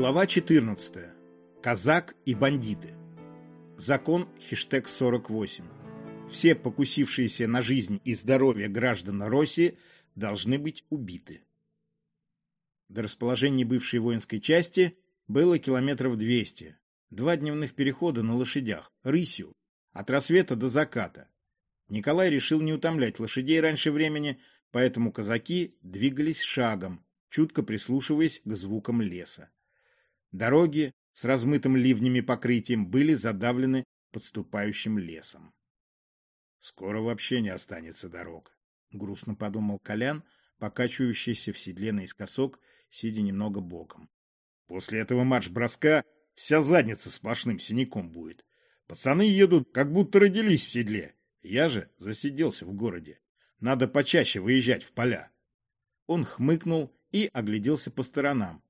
Глава 14. Казак и бандиты. Закон хештег 48. Все покусившиеся на жизнь и здоровье граждан России должны быть убиты. До расположения бывшей воинской части было километров 200. Два дневных перехода на лошадях, рысью, от рассвета до заката. Николай решил не утомлять лошадей раньше времени, поэтому казаки двигались шагом, чутко прислушиваясь к звукам леса. Дороги с размытым ливнями покрытием были задавлены подступающим лесом. «Скоро вообще не останется дорог», — грустно подумал Колян, покачивающийся в седле наискосок, сидя немного боком. «После этого марш-броска вся задница сплошным синяком будет. Пацаны едут, как будто родились в седле. Я же засиделся в городе. Надо почаще выезжать в поля». Он хмыкнул и огляделся по сторонам.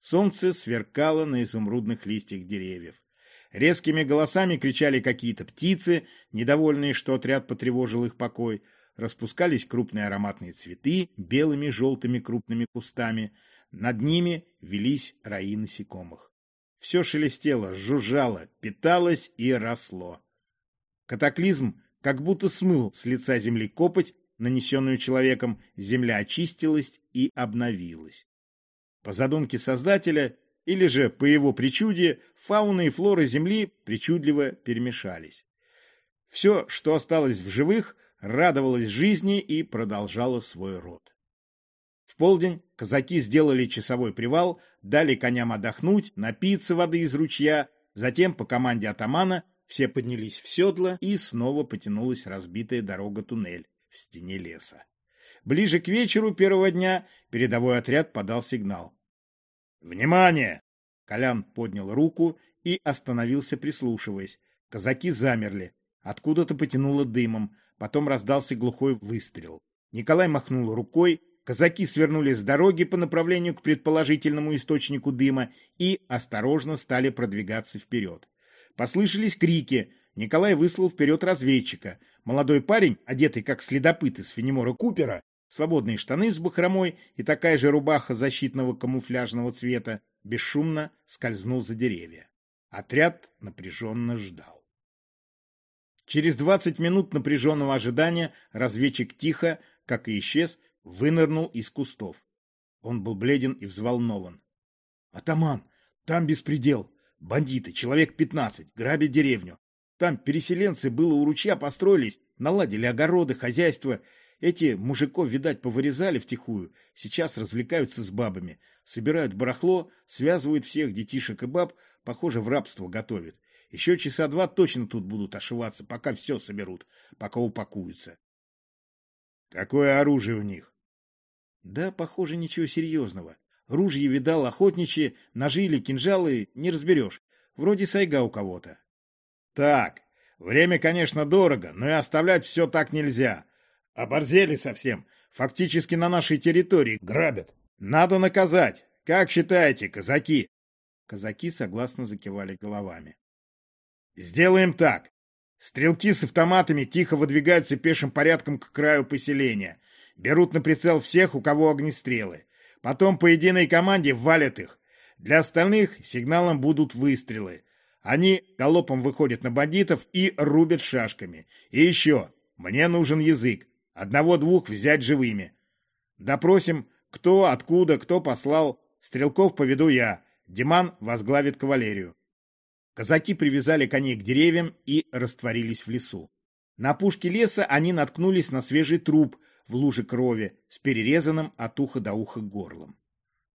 Солнце сверкало на изумрудных листьях деревьев. Резкими голосами кричали какие-то птицы, недовольные, что отряд потревожил их покой. Распускались крупные ароматные цветы белыми желтыми крупными кустами. Над ними велись раи насекомых. Все шелестело, жужжало, питалось и росло. Катаклизм как будто смыл с лица земли копоть, нанесенную человеком, земля очистилась и обновилась. По задумке создателя или же по его причуде, фауна и флора Земли причудливо перемешались. Все, что осталось в живых, радовалось жизни и продолжало свой род. В полдень казаки сделали часовой привал, дали коням отдохнуть, напиться воды из ручья, затем по команде атамана все поднялись в седла и снова потянулась разбитая дорога-туннель в стене леса. Ближе к вечеру первого дня передовой отряд подал сигнал. «Внимание!» Колян поднял руку и остановился, прислушиваясь. Казаки замерли. Откуда-то потянуло дымом. Потом раздался глухой выстрел. Николай махнул рукой. Казаки свернули с дороги по направлению к предположительному источнику дыма и осторожно стали продвигаться вперед. Послышались крики. Николай выслал вперед разведчика. Молодой парень, одетый как следопыт из Фенемора Купера, свободные штаны с бахромой и такая же рубаха защитного камуфляжного цвета, бесшумно скользнул за деревья. Отряд напряженно ждал. Через двадцать минут напряженного ожидания разведчик тихо, как и исчез, вынырнул из кустов. Он был бледен и взволнован. «Атаман, там беспредел! Бандиты, человек пятнадцать, грабят деревню. Там переселенцы было у ручья построились, наладили огороды, хозяйство. Эти мужиков, видать, повырезали втихую, сейчас развлекаются с бабами, собирают барахло, связывают всех детишек и баб, похоже, в рабство готовят. Еще часа два точно тут будут ошиваться, пока все соберут, пока упакуются. Какое оружие у них? Да, похоже, ничего серьезного. Ружье видал, охотничьи, ножи или кинжалы, не разберешь. Вроде сайга у кого-то. Так, время, конечно, дорого, но и оставлять все так нельзя. Оборзели совсем. Фактически на нашей территории грабят. Надо наказать. Как считаете, казаки? Казаки согласно закивали головами. Сделаем так. Стрелки с автоматами тихо выдвигаются пешим порядком к краю поселения. Берут на прицел всех, у кого огнестрелы. Потом по единой команде валят их. Для остальных сигналом будут выстрелы. Они галопом выходят на бандитов и рубят шашками. И еще, мне нужен язык. Одного-двух взять живыми. Допросим, кто, откуда, кто послал. Стрелков поведу я. Диман возглавит кавалерию. Казаки привязали коней к деревьям и растворились в лесу. На опушке леса они наткнулись на свежий труп в луже крови с перерезанным от уха до уха горлом.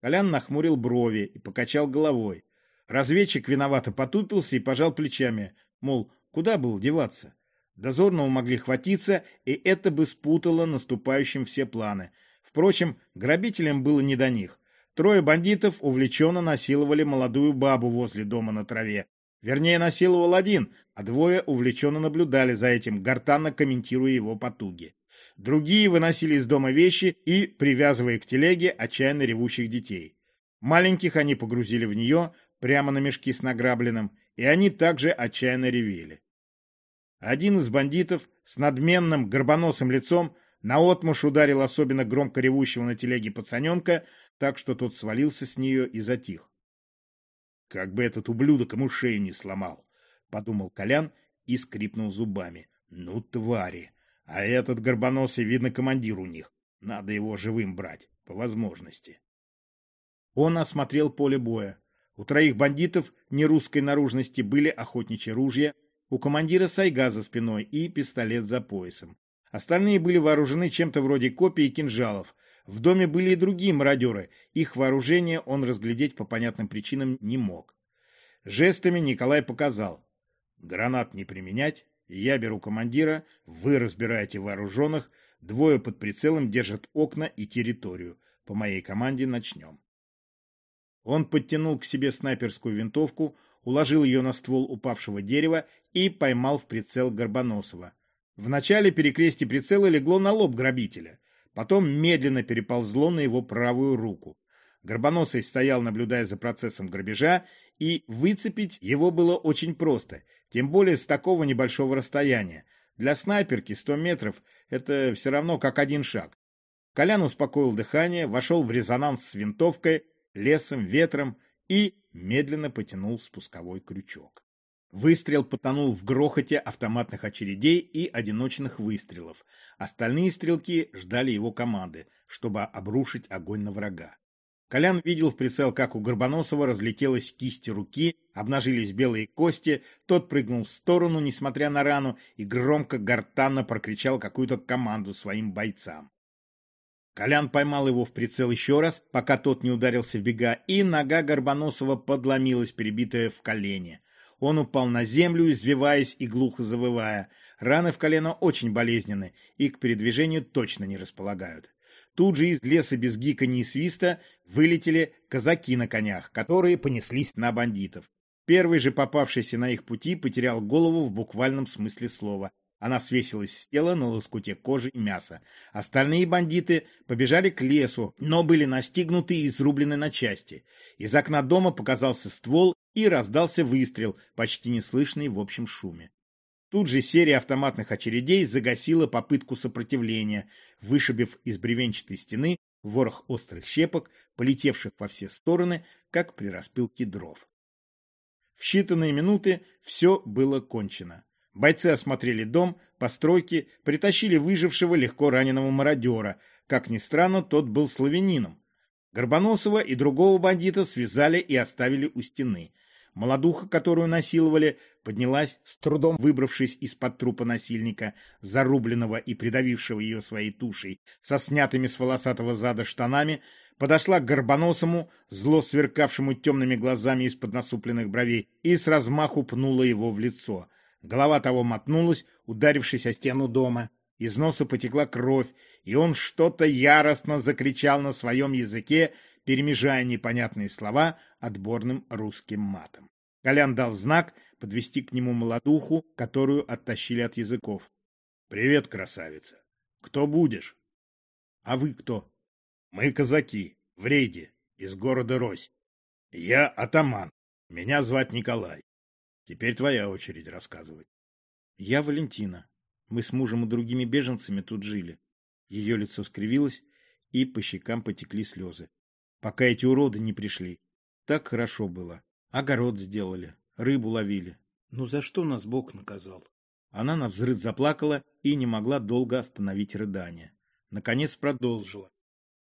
Колян нахмурил брови и покачал головой. Разведчик виновато потупился и пожал плечами, мол, куда был деваться? Дозорного могли хватиться, и это бы спутало наступающим все планы. Впрочем, грабителям было не до них. Трое бандитов увлеченно насиловали молодую бабу возле дома на траве. Вернее, насиловал один, а двое увлеченно наблюдали за этим, гортанно комментируя его потуги. Другие выносили из дома вещи и, привязывая к телеге, отчаянно ревущих детей. Маленьких они погрузили в нее, прямо на мешки с награбленным, и они также отчаянно ревели. Один из бандитов с надменным горбоносым лицом наотмашь ударил особенно громко ревущего на телеге пацаненка, так что тот свалился с нее и затих. Как бы этот ублюдок ему шею не сломал, подумал Колян и скрипнул зубами. Ну, твари! А этот горбоносый, видно, командир у них. Надо его живым брать, по возможности. Он осмотрел поле боя. У троих бандитов нерусской наружности были охотничьи ружья, у командира сайга за спиной и пистолет за поясом. Остальные были вооружены чем-то вроде копий и кинжалов. В доме были и другие мародеры. Их вооружение он разглядеть по понятным причинам не мог. Жестами Николай показал. Гранат не применять, я беру командира, вы разбираете вооруженных, двое под прицелом держат окна и территорию. По моей команде начнем. Он подтянул к себе снайперскую винтовку, уложил ее на ствол упавшего дерева и поймал в прицел Горбоносова. Вначале перекрестие прицела легло на лоб грабителя, потом медленно переползло на его правую руку. Горбоносый стоял, наблюдая за процессом грабежа, и выцепить его было очень просто, тем более с такого небольшого расстояния. Для снайперки 100 метров – это все равно как один шаг. Колян успокоил дыхание, вошел в резонанс с винтовкой, лесом, ветром и медленно потянул спусковой крючок. Выстрел потонул в грохоте автоматных очередей и одиночных выстрелов. Остальные стрелки ждали его команды, чтобы обрушить огонь на врага. Колян видел в прицел, как у Горбоносова разлетелась кисть руки, обнажились белые кости, тот прыгнул в сторону, несмотря на рану, и громко гортанно прокричал какую-то команду своим бойцам. Колян поймал его в прицел еще раз, пока тот не ударился в бега, и нога Горбоносова подломилась, перебитая в колене. Он упал на землю, извиваясь и глухо завывая. Раны в колено очень болезненны и к передвижению точно не располагают. Тут же из леса без гиканья и свиста вылетели казаки на конях, которые понеслись на бандитов. Первый же попавшийся на их пути потерял голову в буквальном смысле слова. Она свесилась с тела на лоскуте кожи и мяса. Остальные бандиты побежали к лесу, но были настигнуты и изрублены на части. Из окна дома показался ствол и раздался выстрел, почти неслышный в общем шуме. Тут же серия автоматных очередей загасила попытку сопротивления, вышибив из бревенчатой стены ворох острых щепок, полетевших во все стороны, как при распилке дров. В считанные минуты все было кончено. Бойцы осмотрели дом, постройки, притащили выжившего легко раненого мародера. Как ни странно, тот был славянином. Горбоносова и другого бандита связали и оставили у стены – Молодуха, которую насиловали, поднялась, с трудом выбравшись из-под трупа насильника, зарубленного и придавившего ее своей тушей, со снятыми с волосатого зада штанами, подошла к горбоносому, зло сверкавшему темными глазами из-под насупленных бровей, и с размаху пнула его в лицо. Голова того мотнулась, ударившись о стену дома. Из носа потекла кровь, и он что-то яростно закричал на своем языке, перемежая непонятные слова отборным русским матом. Колян дал знак подвести к нему молодуху, которую оттащили от языков. «Привет, красавица! Кто будешь?» «А вы кто?» «Мы казаки, в рейде, из города Рось. Я атаман, меня звать Николай. Теперь твоя очередь рассказывать». «Я Валентина. Мы с мужем и другими беженцами тут жили». Ее лицо скривилось, и по щекам потекли слезы пока эти уроды не пришли. Так хорошо было. Огород сделали, рыбу ловили. Ну за что нас Бог наказал? Она на взрыв заплакала и не могла долго остановить рыдание. Наконец продолжила.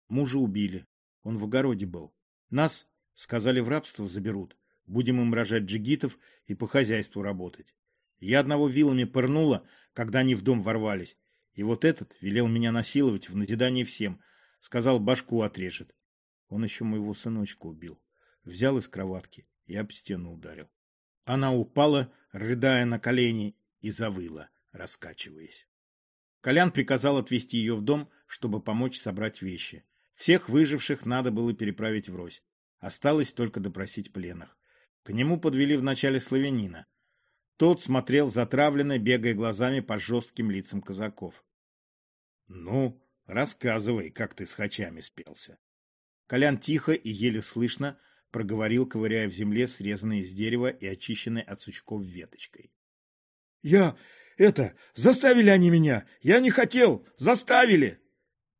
Мужа убили. Он в огороде был. Нас, сказали, в рабство заберут. Будем им рожать джигитов и по хозяйству работать. Я одного вилами пырнула, когда они в дом ворвались. И вот этот велел меня насиловать в назидание всем. Сказал, башку отрежет. Он еще моего сыночка убил. Взял из кроватки и об стену ударил. Она упала, рыдая на колени, и завыла, раскачиваясь. Колян приказал отвезти ее в дом, чтобы помочь собрать вещи. Всех выживших надо было переправить в Рось. Осталось только допросить пленных. К нему подвели вначале славянина. Тот смотрел затравленно, бегая глазами по жестким лицам казаков. — Ну, рассказывай, как ты с хачами спелся. Колян тихо и еле слышно проговорил, ковыряя в земле срезанной из дерева и очищенной от сучков веточкой. — Я... это... заставили они меня! Я не хотел! Заставили!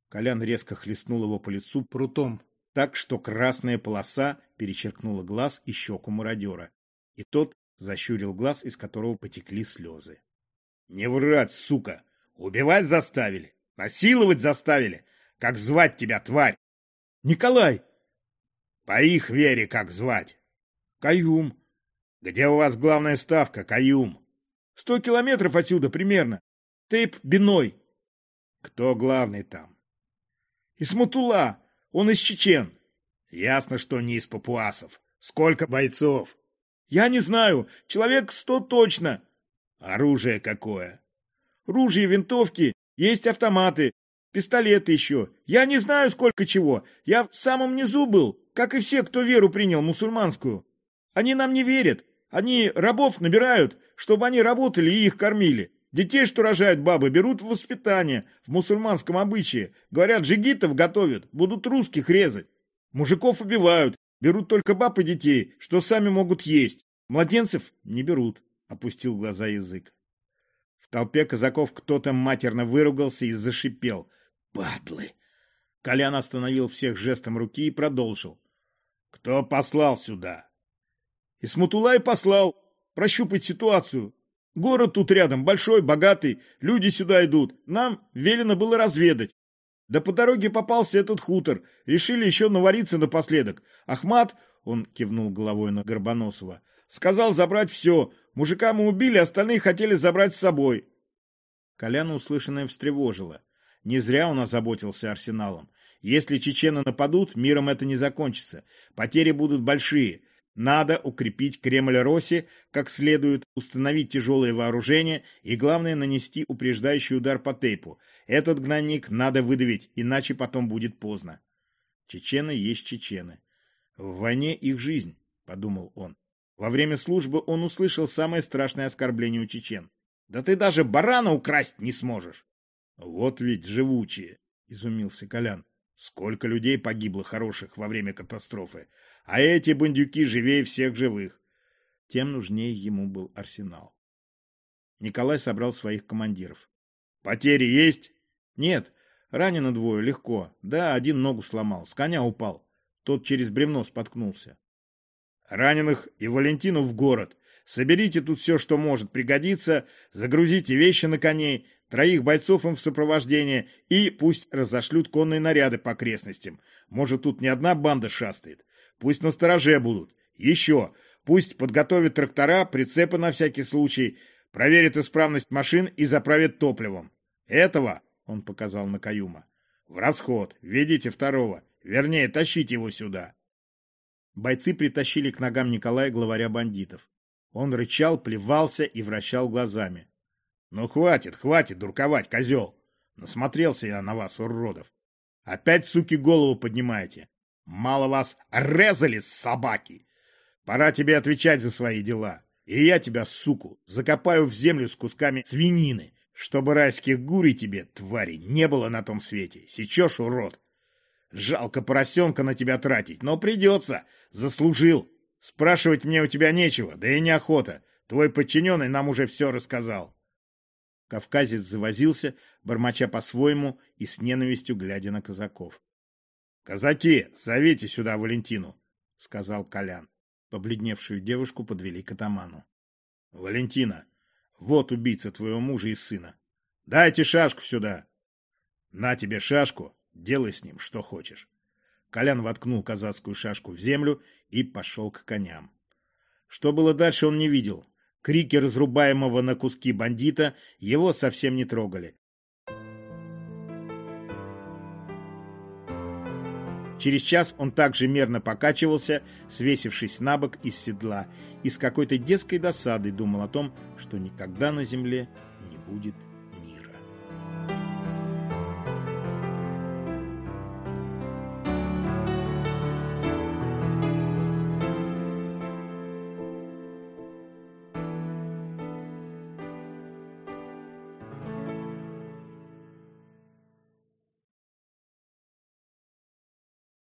Колян резко хлестнул его по лицу прутом. Так что красная полоса перечеркнула глаз и щеку мародера, и тот защурил глаз, из которого потекли слезы. «Не врать, сука! Убивать заставили! Насиловать заставили! Как звать тебя, тварь?» «Николай!» «По их вере как звать?» «Каюм». «Где у вас главная ставка, Каюм?» «Сто километров отсюда примерно. Тейп Биной». «Кто главный там?» «Исматула. Он из чечен». «Ясно, что не из папуасов. Сколько бойцов?» «Я не знаю. Человек сто точно». «Оружие какое?» «Ружья, винтовки, есть автоматы, пистолеты еще. Я не знаю, сколько чего. Я в самом низу был, как и все, кто веру принял, мусульманскую. Они нам не верят. Они рабов набирают, чтобы они работали и их кормили. Детей, что рожают бабы, берут в воспитание, в мусульманском обычае. Говорят, джигитов готовят, будут русских резать. Мужиков убивают, берут только баб и детей, что сами могут есть. Младенцев не берут, опустил глаза язык. В толпе казаков кто-то матерно выругался и зашипел. «Падлы!» Колян остановил всех жестом руки и продолжил. «Кто послал сюда?» «Исматулай послал прощупать ситуацию. Город тут рядом, большой, богатый, люди сюда идут. Нам велено было разведать. Да по дороге попался этот хутор. Решили еще навариться напоследок. Ахмат, он кивнул головой на Горбоносова, сказал забрать все. Мужика мы убили, остальные хотели забрать с собой. Коляна услышанное встревожило. Не зря он озаботился арсеналом. Если чечены нападут, миром это не закончится. Потери будут большие. Надо укрепить Кремль-Росси как следует, установить тяжелое вооружение и, главное, нанести упреждающий удар по тейпу. Этот гнойник надо выдавить, иначе потом будет поздно. Чечены есть чечены. В войне их жизнь, подумал он. Во время службы он услышал самое страшное оскорбление у чечен. Да ты даже барана украсть не сможешь. Вот ведь живучие, изумился Колян. Сколько людей погибло хороших во время катастрофы, а эти бандюки живее всех живых. Тем нужнее ему был арсенал. Николай собрал своих командиров. «Потери есть?» «Нет, ранено двое, легко. Да, один ногу сломал, с коня упал. Тот через бревно споткнулся». «Раненых и Валентину в город. Соберите тут все, что может пригодиться, загрузите вещи на коней, троих бойцов им в сопровождение и пусть разошлют конные наряды по окрестностям. Может, тут не одна банда шастает. Пусть на стороже будут. Еще. Пусть подготовят трактора, прицепы на всякий случай, проверят исправность машин и заправят топливом. Этого, он показал на Каюма, в расход. Ведите второго. Вернее, тащите его сюда. Бойцы притащили к ногам Николая главаря бандитов. Он рычал, плевался и вращал глазами. «Ну хватит, хватит дурковать, козел! Насмотрелся я на вас, уродов! Опять, суки, голову поднимаете! Мало вас резали, собаки! Пора тебе отвечать за свои дела! И я тебя, суку, закопаю в землю с кусками свинины, чтобы райских гурей тебе, твари, не было на том свете! Сечешь, урод! Жалко поросенка на тебя тратить, но придется! Заслужил! Спрашивать мне у тебя нечего, да и неохота. Твой подчиненный нам уже все рассказал. Кавказец завозился, бормоча по-своему и с ненавистью глядя на казаков. — Казаки, зовите сюда Валентину, — сказал Колян. Побледневшую девушку подвели к атаману. — Валентина, вот убийца твоего мужа и сына. Дайте шашку сюда. — На тебе шашку, делай с ним что хочешь. Колян воткнул казацкую шашку в землю и пошел к коням. Что было дальше, он не видел. Крики разрубаемого на куски бандита его совсем не трогали. Через час он также мерно покачивался, свесившись на бок из седла, и с какой-то детской досадой думал о том, что никогда на земле не будет